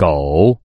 狗。